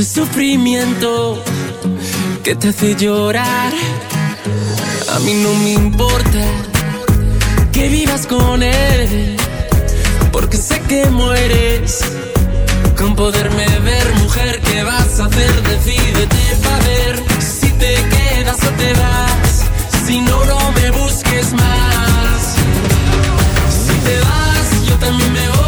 Ese sufrimiento que te hace llorar. A mí no me importa que vivas con él, porque sé que mueres con poderme ver, mujer. ¿Qué vas a hacer? Decídete para ver si te quedas o te vas. Si no, no me busques más. Si te vas, yo también me voy.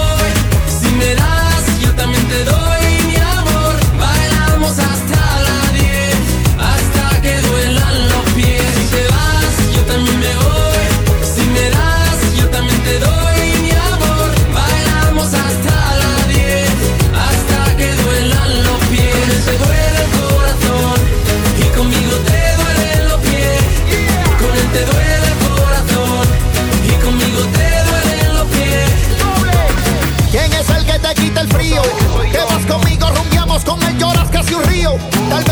Tal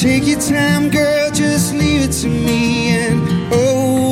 Take your time, girl, just leave it to me and oh.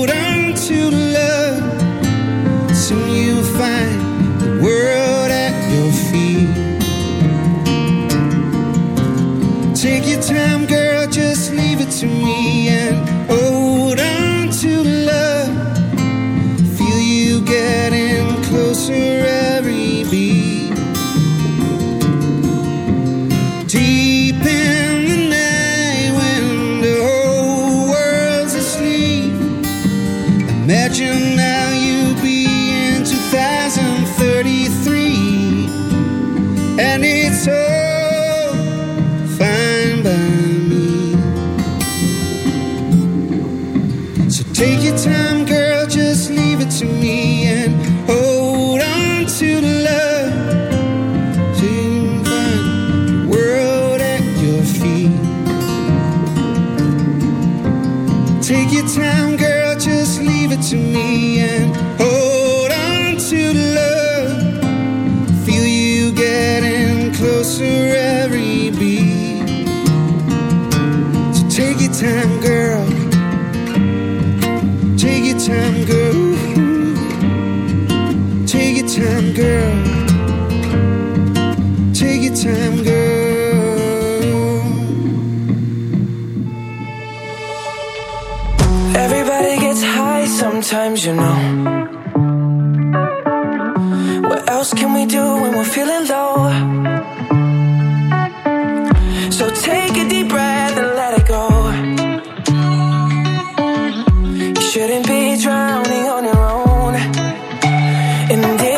ended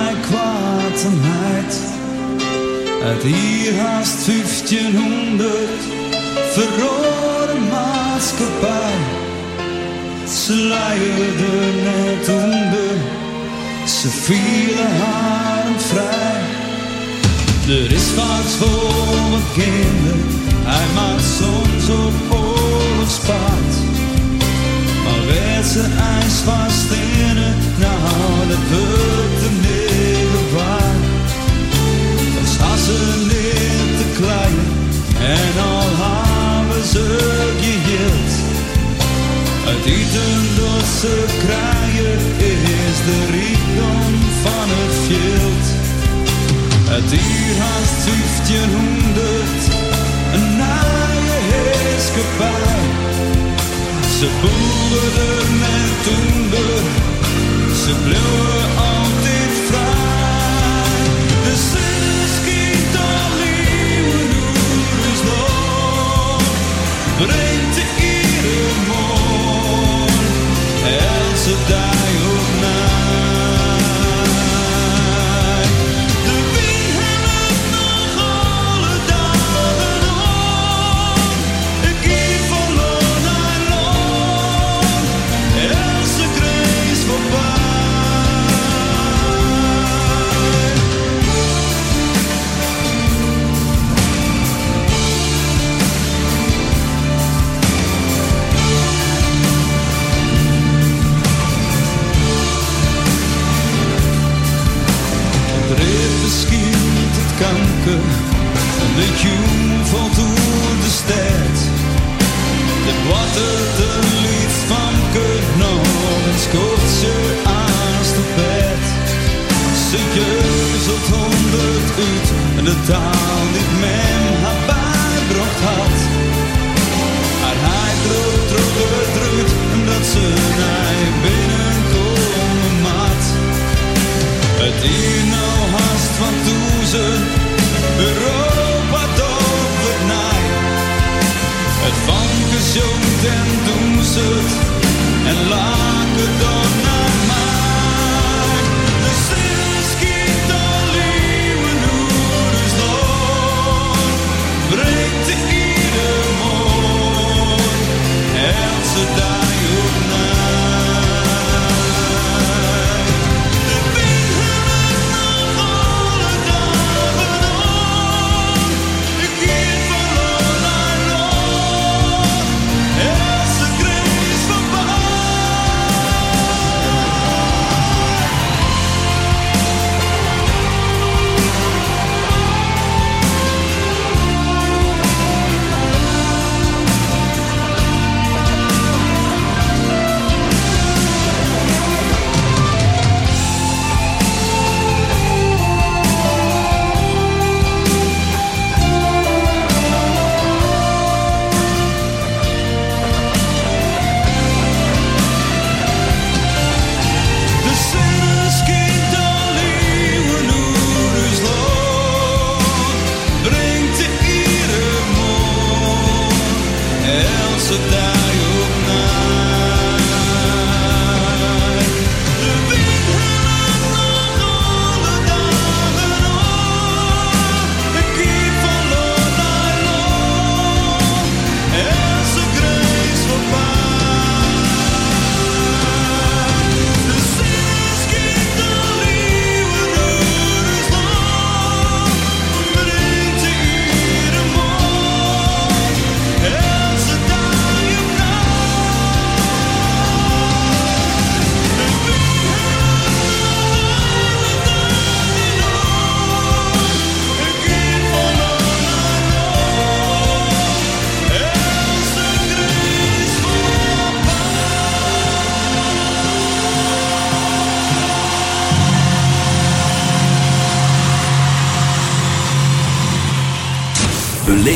Mij kwaad en heid. Uit hier haast 1500 verrode maatschappij. Ze leierden net onder, ze vielen haar vrij. Er is wat voor wat kinderen, hij maakt soms op oorlogspaard. Maar werd ze ijs vast in het, nou dat Neer te klein en al hebben ze geheeld. Het eten dat ze krijgen is de rijkdom van het veld. Het hier haast 1500, een naaie heerskepaar. Ze boerden met toender, ze bleven altijd vrij. De Grêmio. De jong valt door de stad. De water de lied van kut nog en scoort ze aan de bed. Ze jeuzelt honderd uit en de taal die men haar bijbracht had. Maar hij droog, droog, omdat ze naar binnenkomen mat. Het hier nou haast van toezen,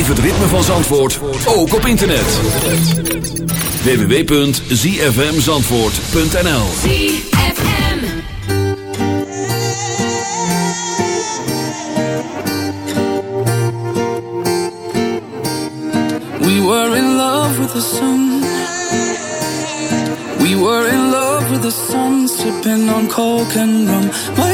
Beleef het ritme van Zandvoort, ook op internet. www.zfmzandvoort.nl ZFM. We were in love with the sun. We were in love with the sun, sipping on coke and rum. My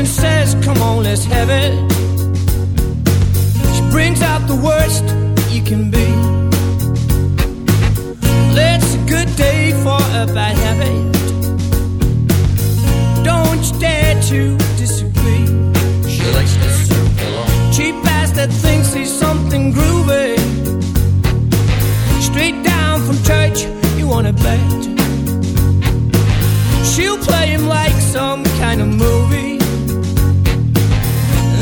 And says, Come on, let's have it. She brings out the worst you can be. Well, it's a good day for a bad habit. Don't you dare to disagree. She likes to serve along. Cheap ass that thinks he's something groovy. Straight down from church, you wanna bet. She'll play him like some kind of movie.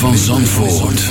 van Zandvoort.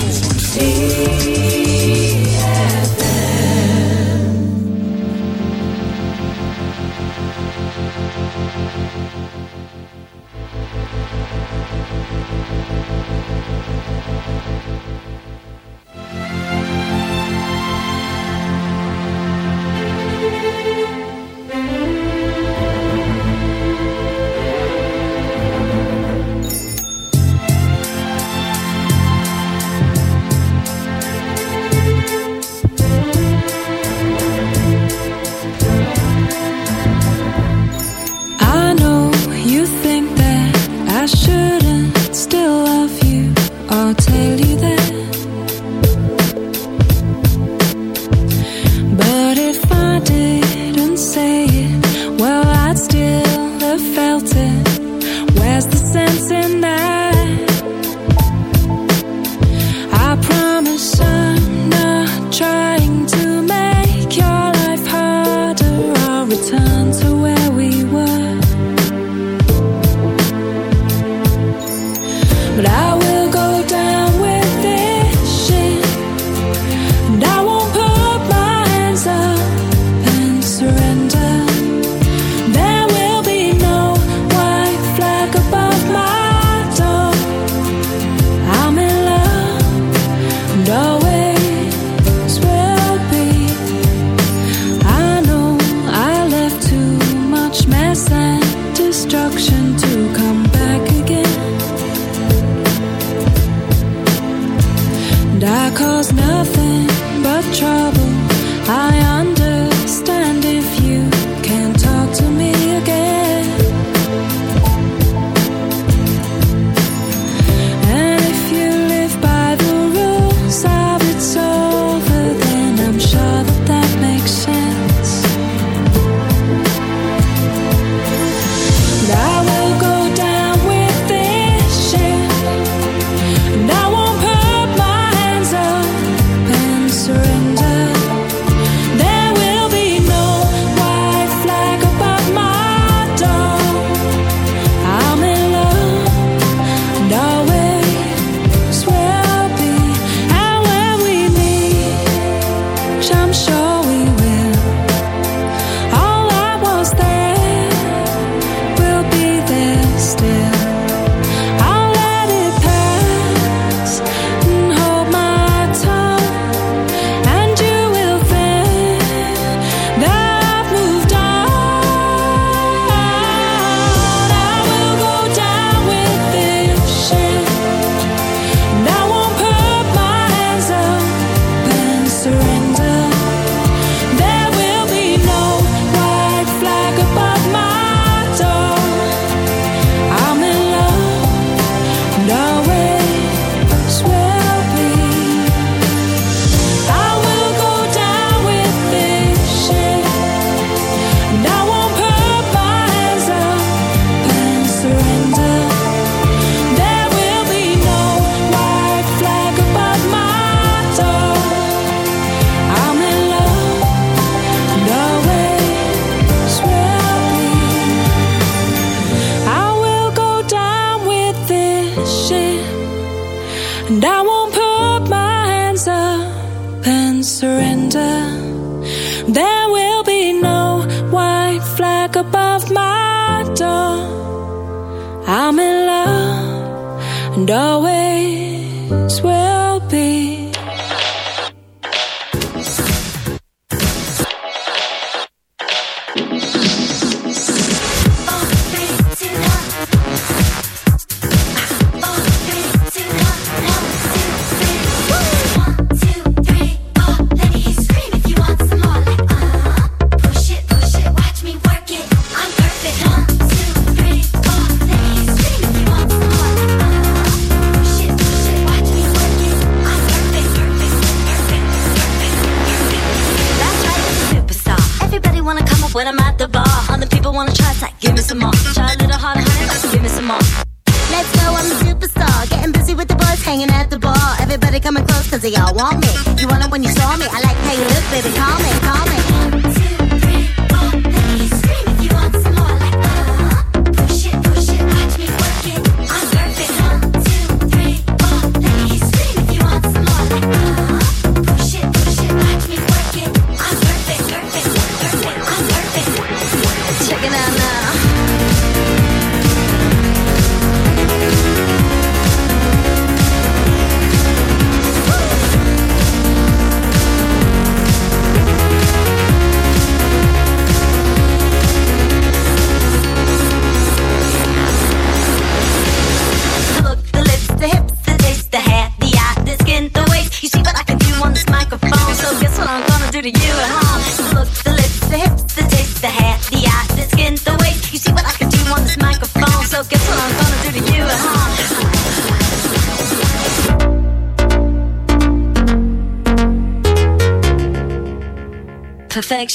Try a little harder, honey. Give me some more. Let's go, I'm a superstar. Getting busy with the boys, hanging at the bar. Everybody coming close, cause they all want me. You want it when you saw me. I like how you look, baby. Call me, call me.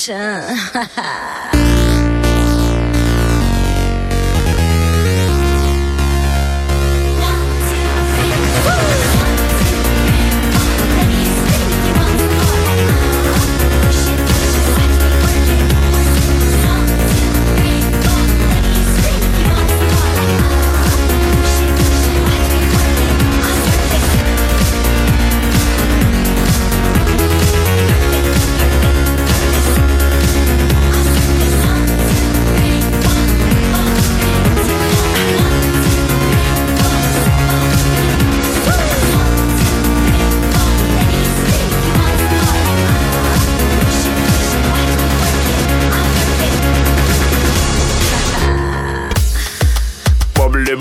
神哈哈。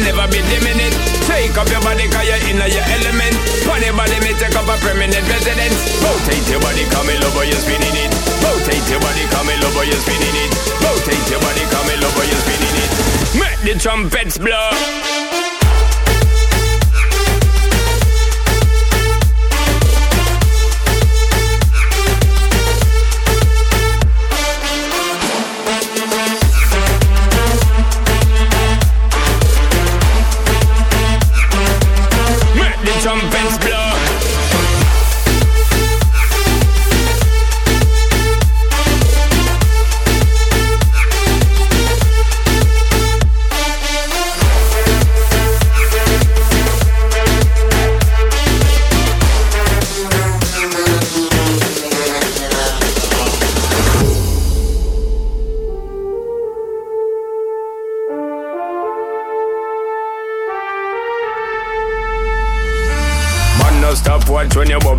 never be it Take up your body, cause you're in your element. Funny body, me take up a permanent residence. Rotate your body, come in love, you're spinning it. Rotate your body, come in love, you're spinning it. Rotate your body, come in love, you're spinning it. Make the trumpets blow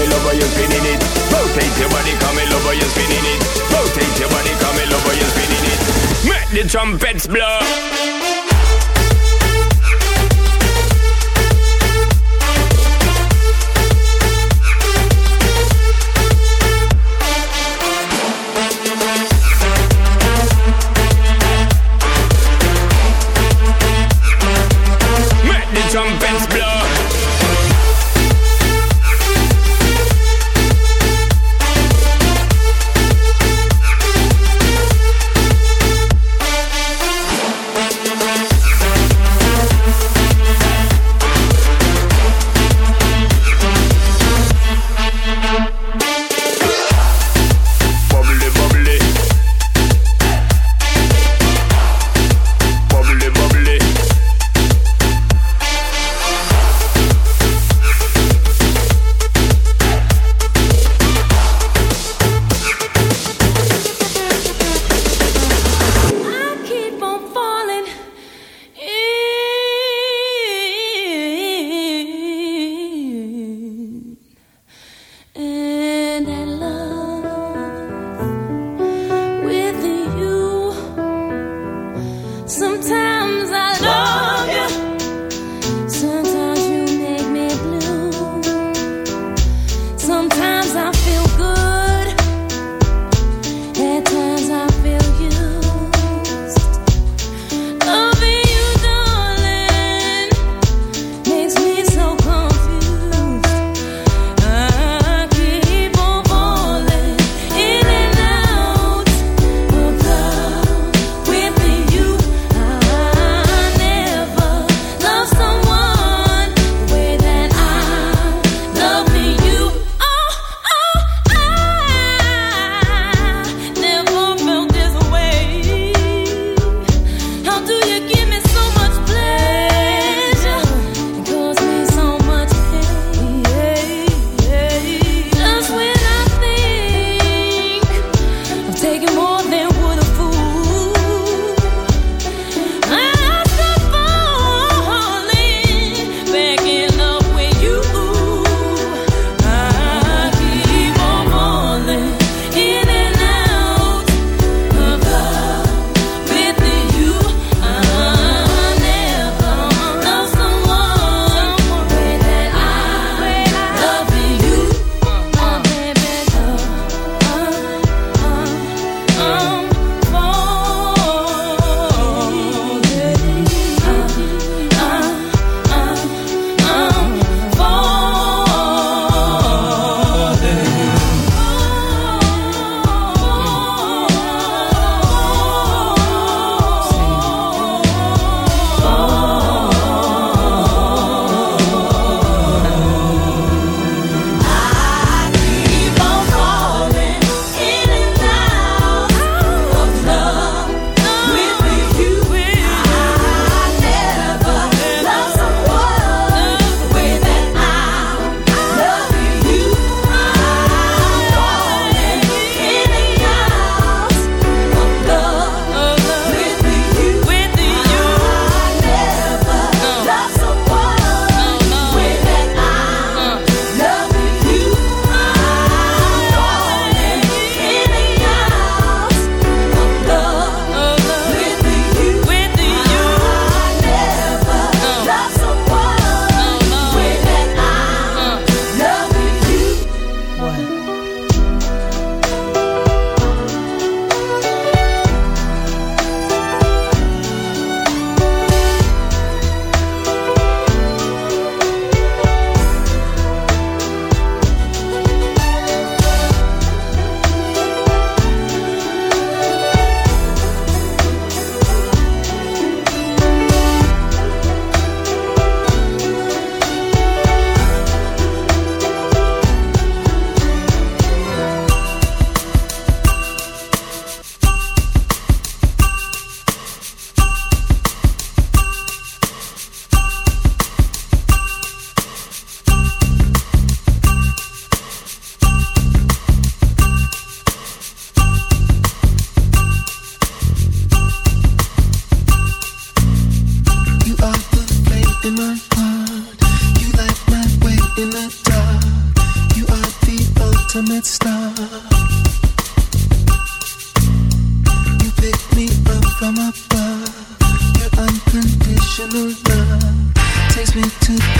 Come in over, you're spinning it. Rotate your body, come in over, you're spinning it. Rotate your body, come in over, you're spinning it. Make the trumpets blow. Sometimes I love. Unconditional love. Takes me to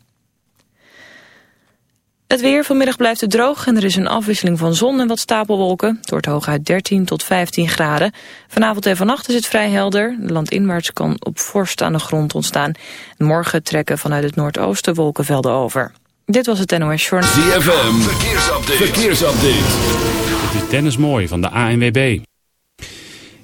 Het weer vanmiddag blijft het droog en er is een afwisseling van zon en wat stapelwolken. Het wordt hooguit 13 tot 15 graden. Vanavond en vannacht is het vrij helder. De landinwaarts kan op vorst aan de grond ontstaan. Morgen trekken vanuit het noordoosten wolkenvelden over. Dit was het NOS Journal. ZFM, verkeersupdate. verkeersupdate. Dit is Dennis Mooi van de ANWB.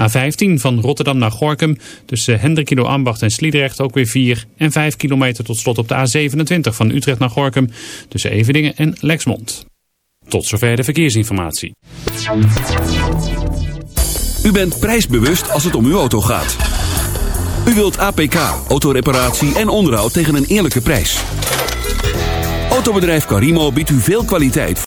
A15 van Rotterdam naar Gorkum tussen Hendrikido Ambacht en Sliedrecht ook weer 4. En 5 kilometer tot slot op de A27 van Utrecht naar Gorkum tussen Evedingen en Lexmond. Tot zover de verkeersinformatie. U bent prijsbewust als het om uw auto gaat. U wilt APK, autoreparatie en onderhoud tegen een eerlijke prijs. Autobedrijf Carimo biedt u veel kwaliteit